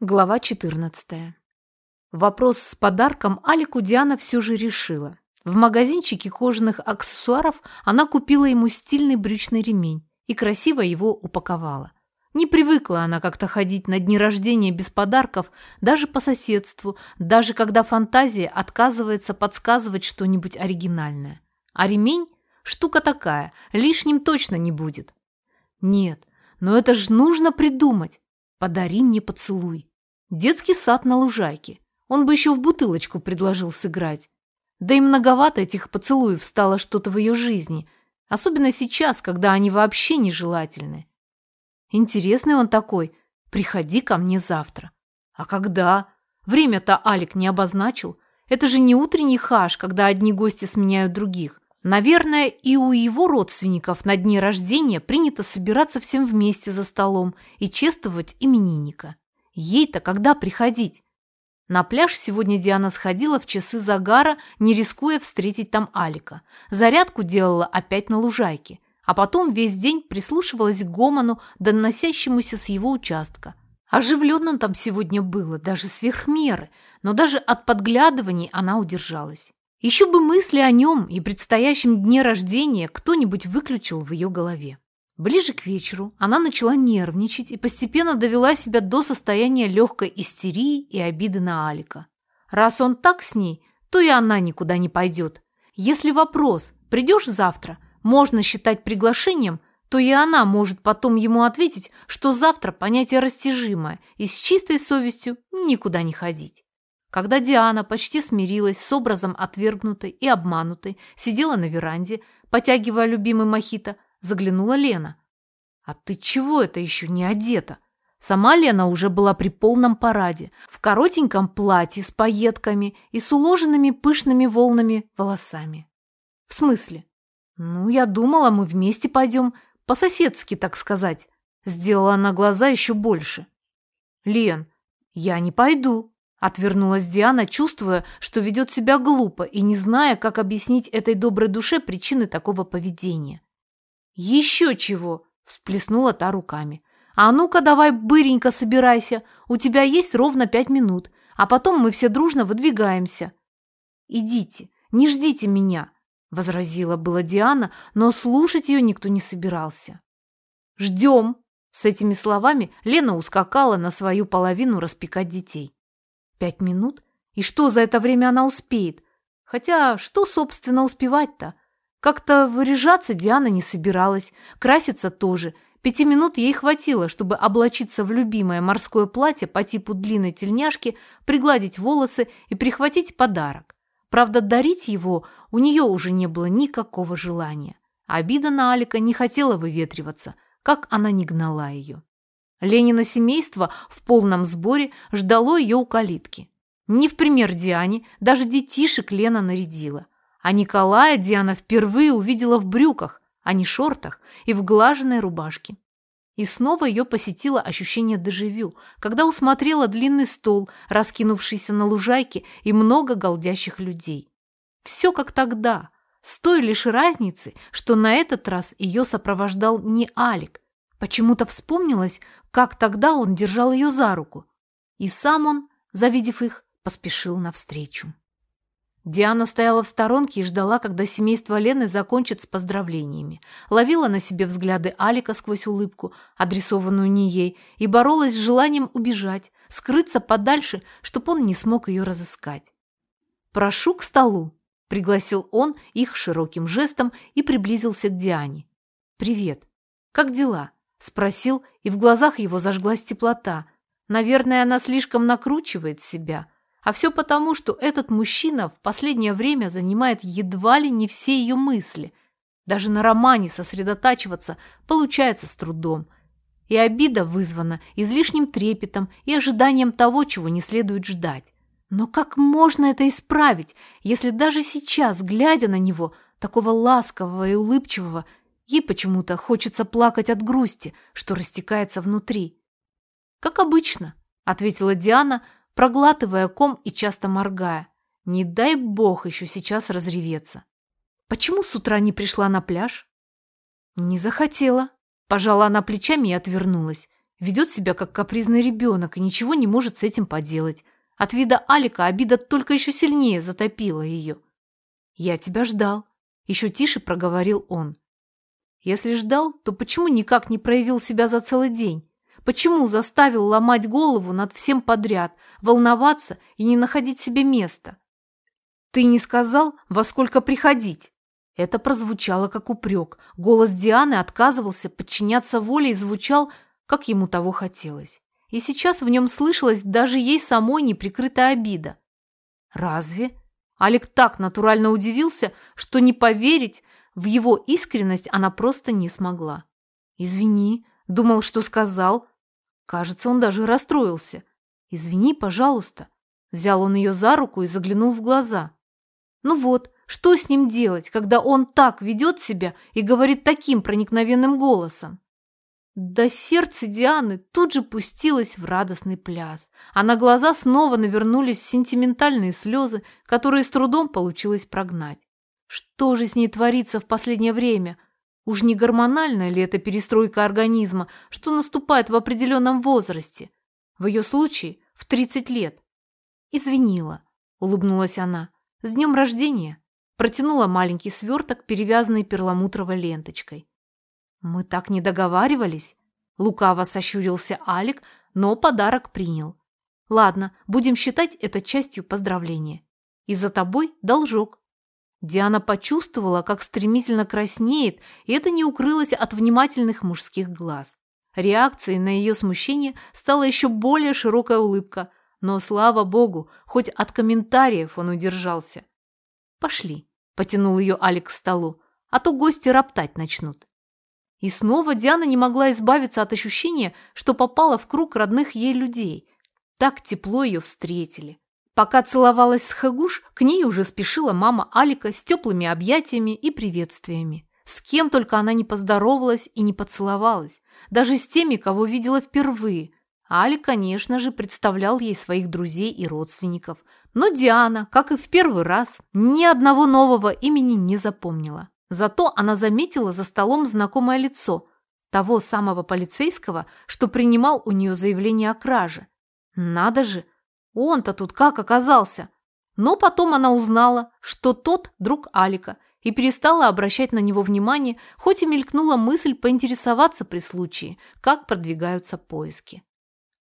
Глава 14. Вопрос с подарком Алику Диана все же решила. В магазинчике кожаных аксессуаров она купила ему стильный брючный ремень и красиво его упаковала. Не привыкла она как-то ходить на дни рождения без подарков даже по соседству, даже когда фантазия отказывается подсказывать что-нибудь оригинальное. А ремень – штука такая, лишним точно не будет. Нет, но это ж нужно придумать. Подари мне поцелуй. Детский сад на лужайке. Он бы еще в бутылочку предложил сыграть. Да и многовато этих поцелуев стало что-то в ее жизни, особенно сейчас, когда они вообще нежелательны. Интересный он такой. Приходи ко мне завтра. А когда? Время-то Алик не обозначил. Это же не утренний хаш, когда одни гости сменяют других. Наверное, и у его родственников на дне рождения принято собираться всем вместе за столом и чествовать именинника. Ей-то когда приходить? На пляж сегодня Диана сходила в часы загара, не рискуя встретить там Алика. Зарядку делала опять на лужайке, а потом весь день прислушивалась к гомону, доносящемуся с его участка. Оживленно там сегодня было, даже сверх меры, но даже от подглядываний она удержалась. Еще бы мысли о нем и предстоящем дне рождения кто-нибудь выключил в ее голове. Ближе к вечеру она начала нервничать и постепенно довела себя до состояния легкой истерии и обиды на Алика. Раз он так с ней, то и она никуда не пойдет. Если вопрос «придешь завтра?» можно считать приглашением, то и она может потом ему ответить, что завтра понятие растяжимое и с чистой совестью никуда не ходить. Когда Диана почти смирилась с образом отвергнутой и обманутой, сидела на веранде, потягивая любимый мохито, заглянула Лена. «А ты чего это еще не одета?» Сама Лена уже была при полном параде, в коротеньком платье с пайетками и с уложенными пышными волнами волосами. «В смысле?» «Ну, я думала, мы вместе пойдем, по-соседски, так сказать». Сделала она глаза еще больше. «Лен, я не пойду», — отвернулась Диана, чувствуя, что ведет себя глупо и не зная, как объяснить этой доброй душе причины такого поведения. «Еще чего!» – всплеснула та руками. «А ну-ка давай быренько собирайся, у тебя есть ровно пять минут, а потом мы все дружно выдвигаемся». «Идите, не ждите меня», – возразила была Диана, но слушать ее никто не собирался. «Ждем!» С этими словами Лена ускакала на свою половину распекать детей. Пять минут? И что за это время она успеет? Хотя, что, собственно, успевать-то? Как-то выряжаться Диана не собиралась, краситься тоже. Пяти минут ей хватило, чтобы облачиться в любимое морское платье по типу длинной тельняшки, пригладить волосы и прихватить подарок. Правда, дарить его у нее уже не было никакого желания. Обида на Алика не хотела выветриваться, как она не гнала ее. Ленина семейство в полном сборе ждало ее у калитки. Не в пример Диане, даже детишек Лена нарядила – а Николая Диана впервые увидела в брюках, а не шортах, и в глаженной рубашке. И снова ее посетило ощущение дежавю, когда усмотрела длинный стол, раскинувшийся на лужайке, и много голдящих людей. Все как тогда, с той лишь разницей, что на этот раз ее сопровождал не Алик. Почему-то вспомнилось, как тогда он держал ее за руку. И сам он, завидев их, поспешил навстречу. Диана стояла в сторонке и ждала, когда семейство Лены закончит с поздравлениями. Ловила на себе взгляды Алика сквозь улыбку, адресованную не ей, и боролась с желанием убежать, скрыться подальше, чтобы он не смог ее разыскать. «Прошу к столу», – пригласил он их широким жестом и приблизился к Диане. «Привет. Как дела?» – спросил, и в глазах его зажглась теплота. Наверное, она слишком накручивает себя – а все потому, что этот мужчина в последнее время занимает едва ли не все ее мысли. Даже на романе сосредотачиваться получается с трудом. И обида вызвана излишним трепетом и ожиданием того, чего не следует ждать. Но как можно это исправить, если даже сейчас, глядя на него, такого ласкового и улыбчивого, ей почему-то хочется плакать от грусти, что растекается внутри? «Как обычно», — ответила Диана, — проглатывая ком и часто моргая. Не дай бог еще сейчас разреветься. Почему с утра не пришла на пляж? Не захотела. Пожала она плечами и отвернулась. Ведет себя как капризный ребенок и ничего не может с этим поделать. От вида Алика обида только еще сильнее затопила ее. «Я тебя ждал», – еще тише проговорил он. Если ждал, то почему никак не проявил себя за целый день? Почему заставил ломать голову над всем подряд, волноваться и не находить себе места? Ты не сказал, во сколько приходить? Это прозвучало как упрек. Голос Дианы отказывался подчиняться воле и звучал, как ему того хотелось. И сейчас в нем слышалась даже ей самой неприкрытая обида. Разве? Алик так натурально удивился, что не поверить в его искренность она просто не смогла. «Извини, думал, что сказал». Кажется, он даже расстроился. «Извини, пожалуйста». Взял он ее за руку и заглянул в глаза. «Ну вот, что с ним делать, когда он так ведет себя и говорит таким проникновенным голосом?» Да сердце Дианы тут же пустилось в радостный пляс, а на глаза снова навернулись сентиментальные слезы, которые с трудом получилось прогнать. Что же с ней творится в последнее время? Уж не гормональная ли это перестройка организма, что наступает в определенном возрасте? В ее случае в 30 лет. «Извинила», — улыбнулась она. «С днем рождения!» Протянула маленький сверток, перевязанный перламутровой ленточкой. «Мы так не договаривались?» Лукаво сощурился Алик, но подарок принял. «Ладно, будем считать это частью поздравления. И за тобой должок». Диана почувствовала, как стремительно краснеет, и это не укрылось от внимательных мужских глаз. Реакцией на ее смущение стала еще более широкая улыбка, но, слава богу, хоть от комментариев он удержался. «Пошли», – потянул ее Алекс к столу, – «а то гости роптать начнут». И снова Диана не могла избавиться от ощущения, что попала в круг родных ей людей. Так тепло ее встретили. Пока целовалась с Хагуш, к ней уже спешила мама Алика с теплыми объятиями и приветствиями. С кем только она не поздоровалась и не поцеловалась. Даже с теми, кого видела впервые. Алик, конечно же, представлял ей своих друзей и родственников. Но Диана, как и в первый раз, ни одного нового имени не запомнила. Зато она заметила за столом знакомое лицо, того самого полицейского, что принимал у нее заявление о краже. Надо же, он-то тут как оказался? Но потом она узнала, что тот друг Алика, и перестала обращать на него внимание, хоть и мелькнула мысль поинтересоваться при случае, как продвигаются поиски.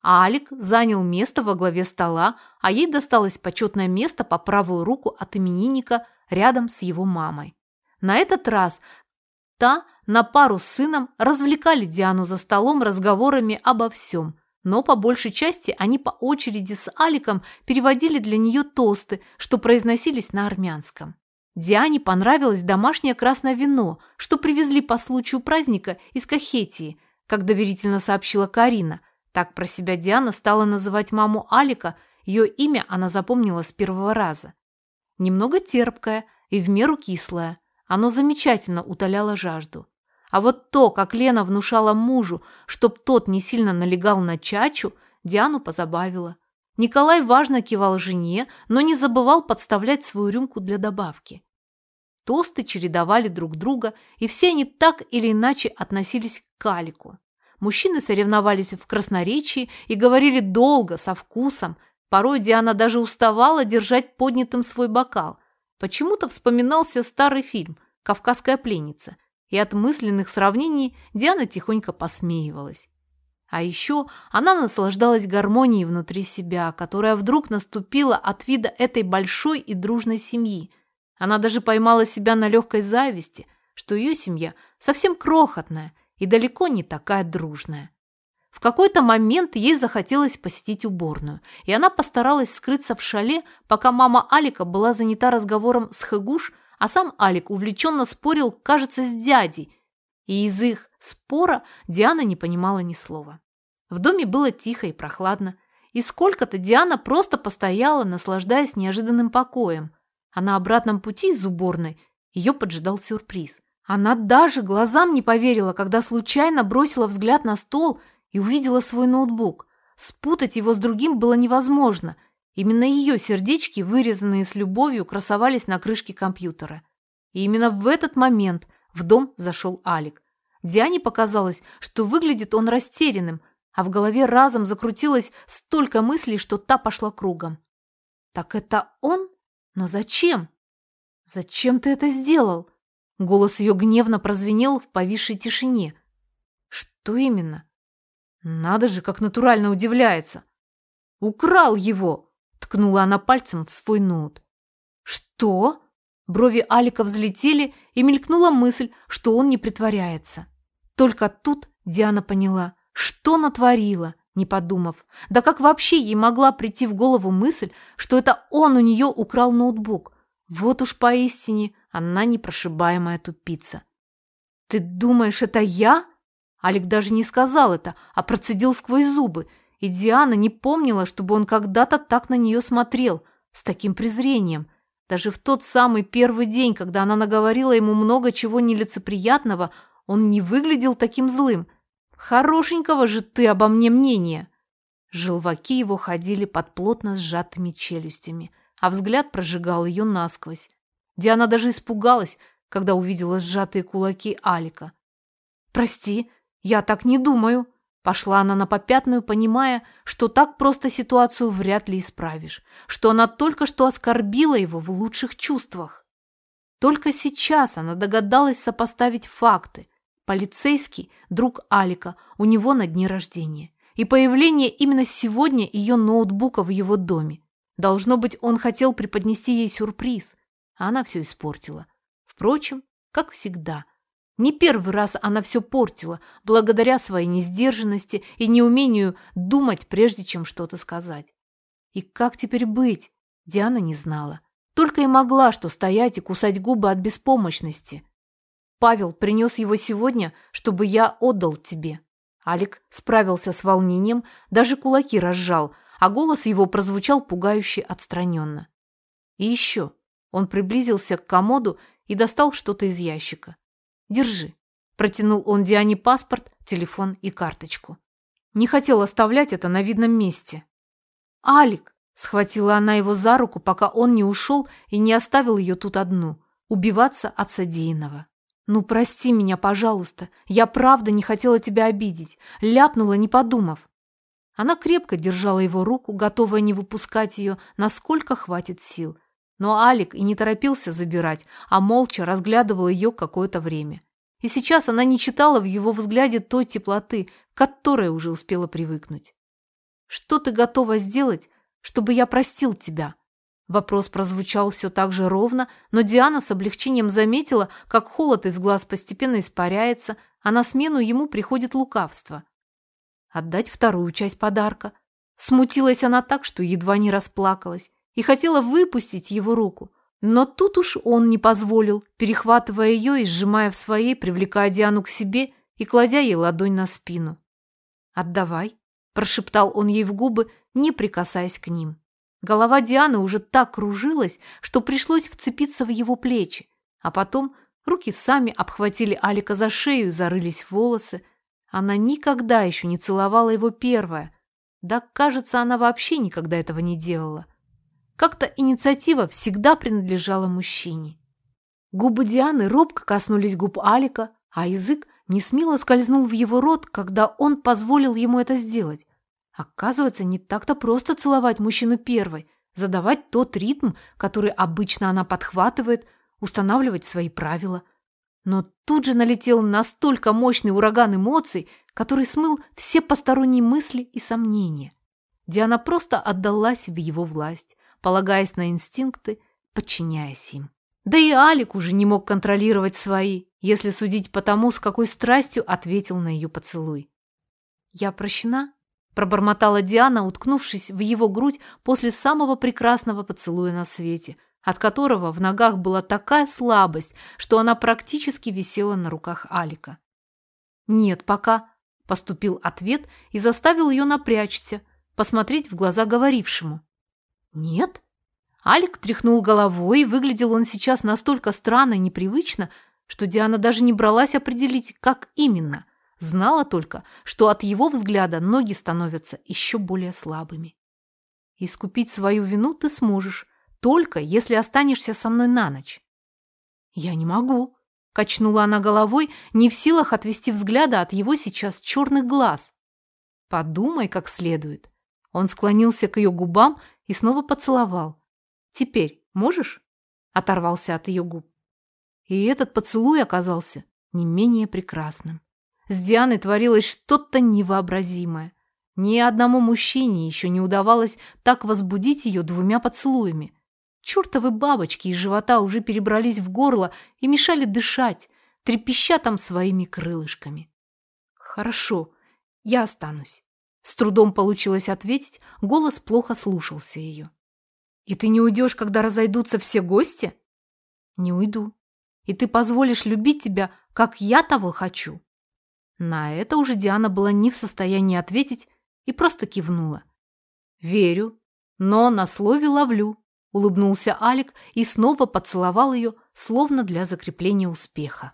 Алик занял место во главе стола, а ей досталось почетное место по правую руку от именинника рядом с его мамой. На этот раз та на пару с сыном развлекали Диану за столом разговорами обо всем, но по большей части они по очереди с Аликом переводили для нее тосты, что произносились на армянском. Диане понравилось домашнее красное вино, что привезли по случаю праздника из Кахетии, как доверительно сообщила Карина. Так про себя Диана стала называть маму Алика, ее имя она запомнила с первого раза. Немного терпкое и в меру кислое – оно замечательно утоляло жажду. А вот то, как Лена внушала мужу, чтоб тот не сильно налегал на чачу, Диану позабавило. Николай важно кивал жене, но не забывал подставлять свою рюмку для добавки. Тосты чередовали друг друга, и все они так или иначе относились к Калику. Мужчины соревновались в красноречии и говорили долго, со вкусом. Порой Диана даже уставала держать поднятым свой бокал – Почему-то вспоминался старый фильм «Кавказская пленница», и от мысленных сравнений Диана тихонько посмеивалась. А еще она наслаждалась гармонией внутри себя, которая вдруг наступила от вида этой большой и дружной семьи. Она даже поймала себя на легкой зависти, что ее семья совсем крохотная и далеко не такая дружная. В какой-то момент ей захотелось посетить уборную, и она постаралась скрыться в шале, пока мама Алика была занята разговором с Хэгуш, а сам Алик увлеченно спорил, кажется, с дядей, и из их спора Диана не понимала ни слова. В доме было тихо и прохладно, и сколько-то Диана просто постояла, наслаждаясь неожиданным покоем, а на обратном пути из уборной ее поджидал сюрприз. Она даже глазам не поверила, когда случайно бросила взгляд на стол – и увидела свой ноутбук. Спутать его с другим было невозможно. Именно ее сердечки, вырезанные с любовью, красовались на крышке компьютера. И именно в этот момент в дом зашел Алик. Диане показалось, что выглядит он растерянным, а в голове разом закрутилось столько мыслей, что та пошла кругом. Так это он? Но зачем? Зачем ты это сделал? Голос ее гневно прозвенел в повисшей тишине. Что именно? Надо же, как натурально удивляется. Украл его, ткнула она пальцем в свой ноут. Что? Брови Алика взлетели, и мелькнула мысль, что он не притворяется. Только тут Диана поняла, что натворила, не подумав. Да как вообще ей могла прийти в голову мысль, что это он у нее украл ноутбук? Вот уж поистине она непрошибаемая тупица. «Ты думаешь, это я?» Алик даже не сказал это, а процедил сквозь зубы, и Диана не помнила, чтобы он когда-то так на нее смотрел, с таким презрением. Даже в тот самый первый день, когда она наговорила ему много чего нелицеприятного, он не выглядел таким злым. «Хорошенького же ты обо мне мнения!» Желваки его ходили под плотно сжатыми челюстями, а взгляд прожигал ее насквозь. Диана даже испугалась, когда увидела сжатые кулаки Алика. «Прости, я так не думаю», Пошла она на попятную, понимая, что так просто ситуацию вряд ли исправишь, что она только что оскорбила его в лучших чувствах. Только сейчас она догадалась сопоставить факты. Полицейский – друг Алика, у него на дне рождения. И появление именно сегодня ее ноутбука в его доме. Должно быть, он хотел преподнести ей сюрприз, а она все испортила. Впрочем, как всегда – не первый раз она все портила, благодаря своей несдержанности и неумению думать, прежде чем что-то сказать. И как теперь быть, Диана не знала. Только и могла что стоять и кусать губы от беспомощности. Павел принес его сегодня, чтобы я отдал тебе. Алик справился с волнением, даже кулаки разжал, а голос его прозвучал пугающе отстраненно. И еще он приблизился к комоду и достал что-то из ящика. Держи. Протянул он Диане паспорт, телефон и карточку. Не хотел оставлять это на видном месте. «Алик!» – схватила она его за руку, пока он не ушел и не оставил ее тут одну, убиваться от содеянного. «Ну, прости меня, пожалуйста. Я правда не хотела тебя обидеть. Ляпнула, не подумав». Она крепко держала его руку, готовая не выпускать ее, насколько хватит сил. Но Алик и не торопился забирать, а молча разглядывал ее какое-то время. И сейчас она не читала в его взгляде той теплоты, к которой уже успела привыкнуть. «Что ты готова сделать, чтобы я простил тебя?» Вопрос прозвучал все так же ровно, но Диана с облегчением заметила, как холод из глаз постепенно испаряется, а на смену ему приходит лукавство. Отдать вторую часть подарка. Смутилась она так, что едва не расплакалась и хотела выпустить его руку. Но тут уж он не позволил, перехватывая ее и сжимая в своей, привлекая Диану к себе и кладя ей ладонь на спину. «Отдавай», – прошептал он ей в губы, не прикасаясь к ним. Голова Дианы уже так кружилась, что пришлось вцепиться в его плечи, а потом руки сами обхватили Алика за шею и зарылись в волосы. Она никогда еще не целовала его первая. Да, кажется, она вообще никогда этого не делала. Как-то инициатива всегда принадлежала мужчине. Губы Дианы робко коснулись губ Алика, а язык не смело скользнул в его рот, когда он позволил ему это сделать. Оказывается, не так-то просто целовать мужчину первой, задавать тот ритм, который обычно она подхватывает, устанавливать свои правила. Но тут же налетел настолько мощный ураган эмоций, который смыл все посторонние мысли и сомнения. Диана просто отдалась в его власть полагаясь на инстинкты, подчиняясь им. Да и Алик уже не мог контролировать свои, если судить по тому, с какой страстью ответил на ее поцелуй. «Я прощена?» – пробормотала Диана, уткнувшись в его грудь после самого прекрасного поцелуя на свете, от которого в ногах была такая слабость, что она практически висела на руках Алика. «Нет, пока», – поступил ответ и заставил ее напрячься, посмотреть в глаза говорившему. «Нет?» Алик тряхнул головой, выглядел он сейчас настолько странно и непривычно, что Диана даже не бралась определить, как именно. Знала только, что от его взгляда ноги становятся еще более слабыми. «Искупить свою вину ты сможешь, только если останешься со мной на ночь». «Я не могу», – качнула она головой, не в силах отвести взгляда от его сейчас черных глаз. Подумай как следует. Он склонился к ее губам и снова поцеловал. Теперь можешь? Оторвался от ее губ. И этот поцелуй оказался не менее прекрасным. С Дианой творилось что-то невообразимое. Ни одному мужчине еще не удавалось так возбудить ее двумя поцелуями. Чертовы бабочки из живота уже перебрались в горло и мешали дышать, трепеща там своими крылышками. «Хорошо, я останусь». С трудом получилось ответить, голос плохо слушался ее. «И ты не уйдешь, когда разойдутся все гости?» «Не уйду. И ты позволишь любить тебя, как я того хочу?» На это уже Диана была не в состоянии ответить и просто кивнула. «Верю, но на слове ловлю», — улыбнулся Алик и снова поцеловал ее, словно для закрепления успеха.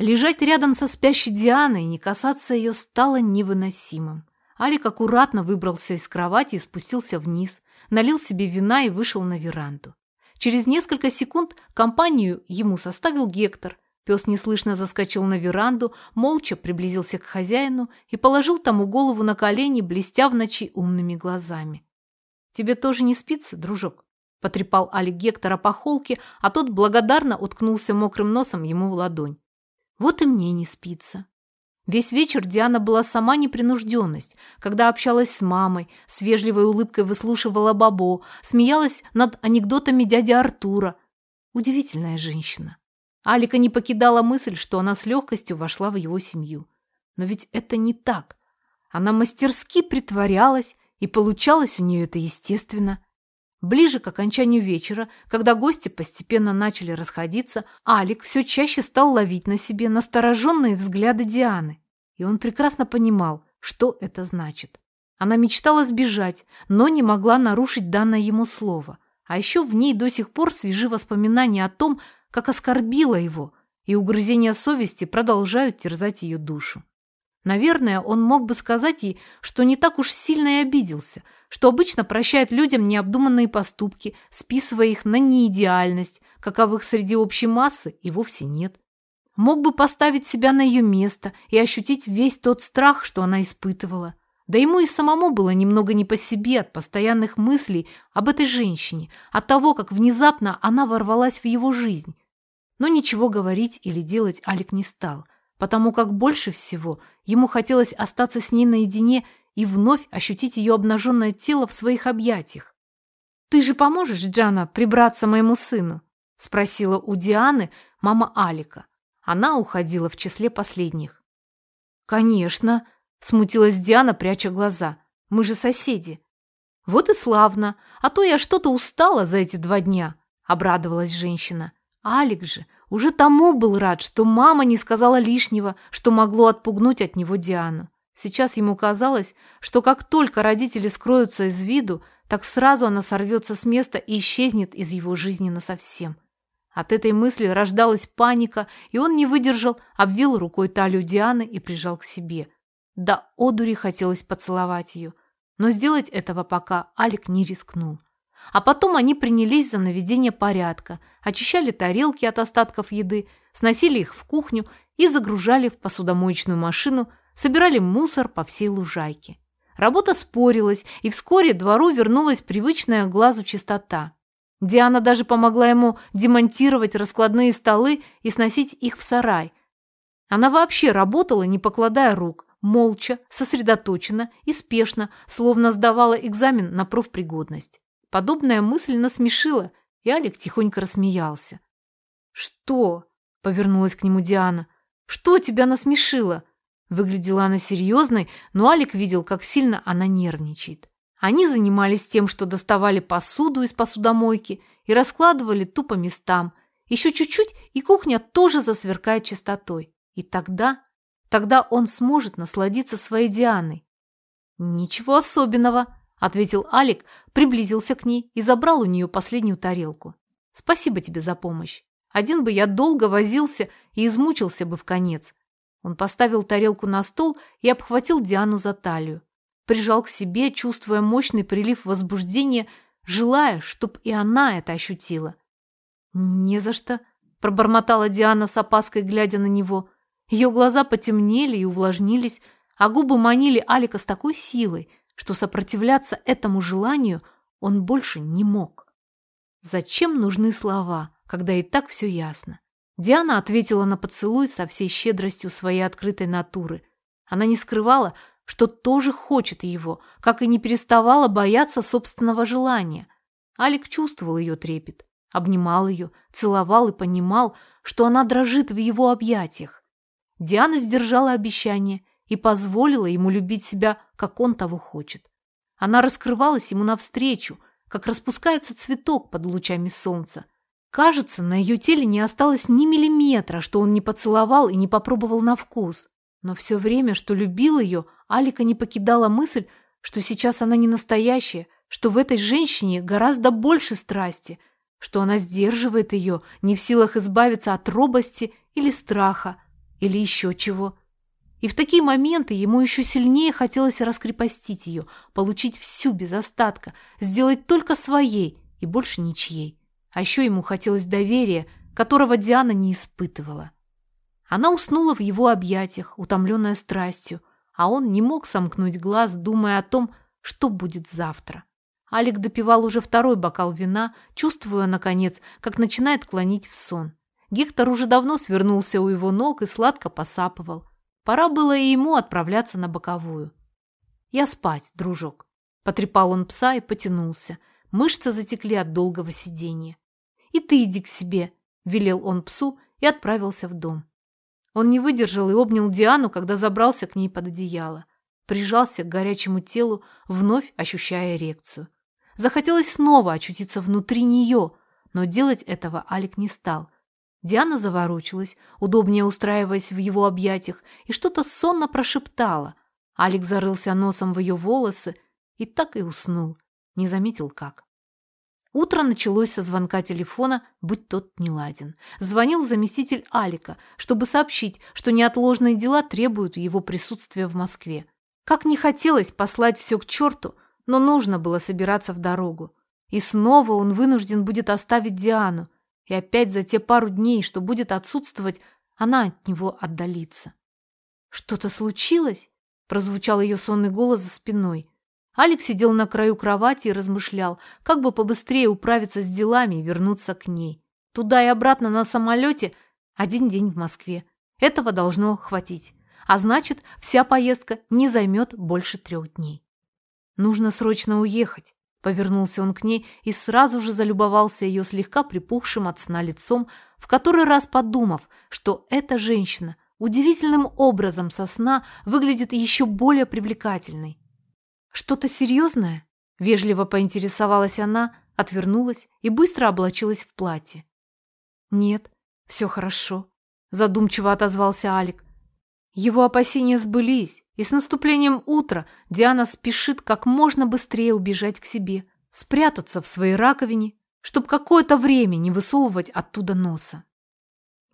Лежать рядом со спящей Дианой и не касаться ее стало невыносимым. Алик аккуратно выбрался из кровати и спустился вниз, налил себе вина и вышел на веранду. Через несколько секунд компанию ему составил Гектор, Пес неслышно заскочил на веранду, молча приблизился к хозяину и положил тому голову на колени, блестя в ночи умными глазами. «Тебе тоже не спится, дружок?» – потрепал Алик Гектора по холке, а тот благодарно уткнулся мокрым носом ему в ладонь. «Вот и мне не спится». Весь вечер Диана была сама непринужденность, когда общалась с мамой, с вежливой улыбкой выслушивала Бабо, смеялась над анекдотами дяди Артура. Удивительная женщина. Алика не покидала мысль, что она с легкостью вошла в его семью. Но ведь это не так. Она мастерски притворялась, и получалось у нее это естественно. Ближе к окончанию вечера, когда гости постепенно начали расходиться, Алик все чаще стал ловить на себе настороженные взгляды Дианы. И он прекрасно понимал, что это значит. Она мечтала сбежать, но не могла нарушить данное ему слово. А еще в ней до сих пор свежи воспоминания о том, как оскорбила его, и угрызения совести продолжают терзать ее душу. Наверное, он мог бы сказать ей, что не так уж сильно и обиделся, что обычно прощает людям необдуманные поступки, списывая их на неидеальность, каковых среди общей массы и вовсе нет. Мог бы поставить себя на ее место и ощутить весь тот страх, что она испытывала. Да ему и самому было немного не по себе от постоянных мыслей об этой женщине, от того, как внезапно она ворвалась в его жизнь, но ничего говорить или делать Алик не стал, потому как больше всего ему хотелось остаться с ней наедине и вновь ощутить ее обнаженное тело в своих объятиях. «Ты же поможешь, Джана, прибраться моему сыну?» – спросила у Дианы мама Алика. Она уходила в числе последних. «Конечно», – смутилась Диана, пряча глаза. «Мы же соседи». «Вот и славно, а то я что-то устала за эти два дня», – обрадовалась женщина. Алик же уже тому был рад, что мама не сказала лишнего, что могло отпугнуть от него Диану. Сейчас ему казалось, что как только родители скроются из виду, так сразу она сорвется с места и исчезнет из его жизни насовсем. От этой мысли рождалась паника, и он не выдержал, обвил рукой талию Дианы и прижал к себе. Да одури хотелось поцеловать ее, но сделать этого пока Алик не рискнул. А потом они принялись за наведение порядка, очищали тарелки от остатков еды, сносили их в кухню и загружали в посудомоечную машину, собирали мусор по всей лужайке. Работа спорилась, и вскоре двору вернулась привычная глазу чистота. Диана даже помогла ему демонтировать раскладные столы и сносить их в сарай. Она вообще работала, не покладая рук, молча, сосредоточенно и спешно, словно сдавала экзамен на профпригодность. Подобная мысль насмешила, и Алик тихонько рассмеялся. «Что?» – повернулась к нему Диана. «Что тебя насмешило?» Выглядела она серьезной, но Алик видел, как сильно она нервничает. Они занимались тем, что доставали посуду из посудомойки и раскладывали тупо местам. Еще чуть-чуть, и кухня тоже засверкает чистотой. И тогда, тогда он сможет насладиться своей Дианой. «Ничего особенного», ответил Алик, приблизился к ней и забрал у нее последнюю тарелку. Спасибо тебе за помощь. Один бы я долго возился и измучился бы в конец. Он поставил тарелку на стол и обхватил Диану за талию. Прижал к себе, чувствуя мощный прилив возбуждения, желая, чтоб и она это ощутила. «Не за что», – пробормотала Диана с опаской, глядя на него. Ее глаза потемнели и увлажнились, а губы манили Алика с такой силой, что сопротивляться этому желанию он больше не мог. Зачем нужны слова, когда и так все ясно? Диана ответила на поцелуй со всей щедростью своей открытой натуры. Она не скрывала, что тоже хочет его, как и не переставала бояться собственного желания. Алик чувствовал ее трепет, обнимал ее, целовал и понимал, что она дрожит в его объятиях. Диана сдержала обещание и позволила ему любить себя, как он того хочет. Она раскрывалась ему навстречу, как распускается цветок под лучами солнца. Кажется, на ее теле не осталось ни миллиметра, что он не поцеловал и не попробовал на вкус. Но все время, что любил ее, Алика не покидала мысль, что сейчас она не настоящая, что в этой женщине гораздо больше страсти, что она сдерживает ее, не в силах избавиться от робости или страха, или еще чего. И в такие моменты ему еще сильнее хотелось раскрепостить ее, получить всю без остатка, сделать только своей и больше ничьей. А еще ему хотелось доверия, которого Диана не испытывала. Она уснула в его объятиях, утомленная страстью, а он не мог сомкнуть глаз, думая о том, что будет завтра. Алик допивал уже второй бокал вина, чувствуя, наконец, как начинает клонить в сон. Гектор уже давно свернулся у его ног и сладко посапывал. Пора было и ему отправляться на боковую. «Я спать, дружок», – потрепал он пса и потянулся. Мышцы затекли от долгого сидения. «И ты иди к себе», – велел он псу и отправился в дом. Он не выдержал и обнял Диану, когда забрался к ней под одеяло. Прижался к горячему телу, вновь ощущая эрекцию. Захотелось снова очутиться внутри нее, но делать этого Алик не стал. Диана заворочилась, удобнее устраиваясь в его объятиях, и что-то сонно прошептала. Алик зарылся носом в ее волосы и так и уснул. Не заметил как. Утро началось со звонка телефона, будь тот неладен. Звонил заместитель Алика, чтобы сообщить, что неотложные дела требуют его присутствия в Москве. Как не хотелось послать все к черту, но нужно было собираться в дорогу. И снова он вынужден будет оставить Диану, и опять за те пару дней, что будет отсутствовать, она от него отдалится. «Что-то случилось?» – прозвучал ее сонный голос за спиной. Алекс сидел на краю кровати и размышлял, как бы побыстрее управиться с делами и вернуться к ней. Туда и обратно на самолете один день в Москве. Этого должно хватить. А значит, вся поездка не займет больше трех дней. Нужно срочно уехать. Повернулся он к ней и сразу же залюбовался ее слегка припухшим от сна лицом, в который раз подумав, что эта женщина удивительным образом со сна выглядит еще более привлекательной. «Что-то серьезное?» – вежливо поинтересовалась она, отвернулась и быстро облачилась в платье. «Нет, все хорошо», – задумчиво отозвался Алик. Его опасения сбылись, и с наступлением утра Диана спешит как можно быстрее убежать к себе, спрятаться в своей раковине, чтобы какое-то время не высовывать оттуда носа.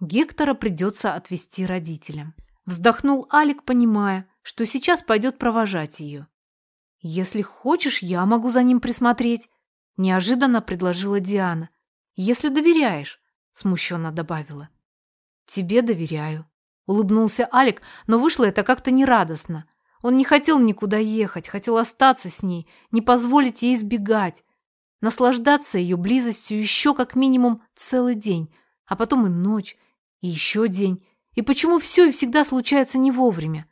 Гектора придется отвезти родителям. Вздохнул Алик, понимая, что сейчас пойдет провожать ее. «Если хочешь, я могу за ним присмотреть», – неожиданно предложила Диана. «Если доверяешь», – смущенно добавила. «Тебе доверяю», – улыбнулся Алик, но вышло это как-то нерадостно. Он не хотел никуда ехать, хотел остаться с ней, не позволить ей избегать, наслаждаться ее близостью еще как минимум целый день, а потом и ночь, и еще день. И почему все и всегда случается не вовремя?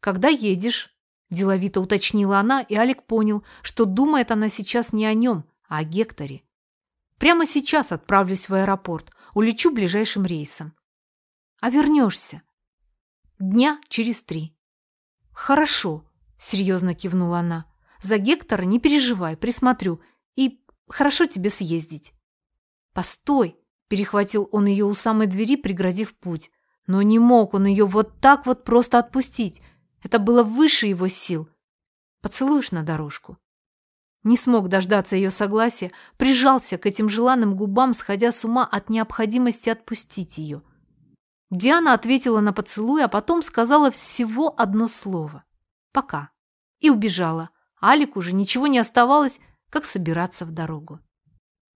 «Когда едешь?» Деловито уточнила она, и Алик понял, что думает она сейчас не о нем, а о Гекторе. Прямо сейчас отправлюсь в аэропорт, улечу ближайшим рейсом. А вернешься? Дня через три. Хорошо, серьезно кивнула она. За Гектора не переживай, присмотрю. И хорошо тебе съездить. Постой, перехватил он ее у самой двери, преградив путь. Но не мог он ее вот так вот просто отпустить. Это было выше его сил. Поцелуешь на дорожку? Не смог дождаться ее согласия, прижался к этим желанным губам, сходя с ума от необходимости отпустить ее. Диана ответила на поцелуй, а потом сказала всего одно слово. «Пока». И убежала. Алику уже ничего не оставалось, как собираться в дорогу.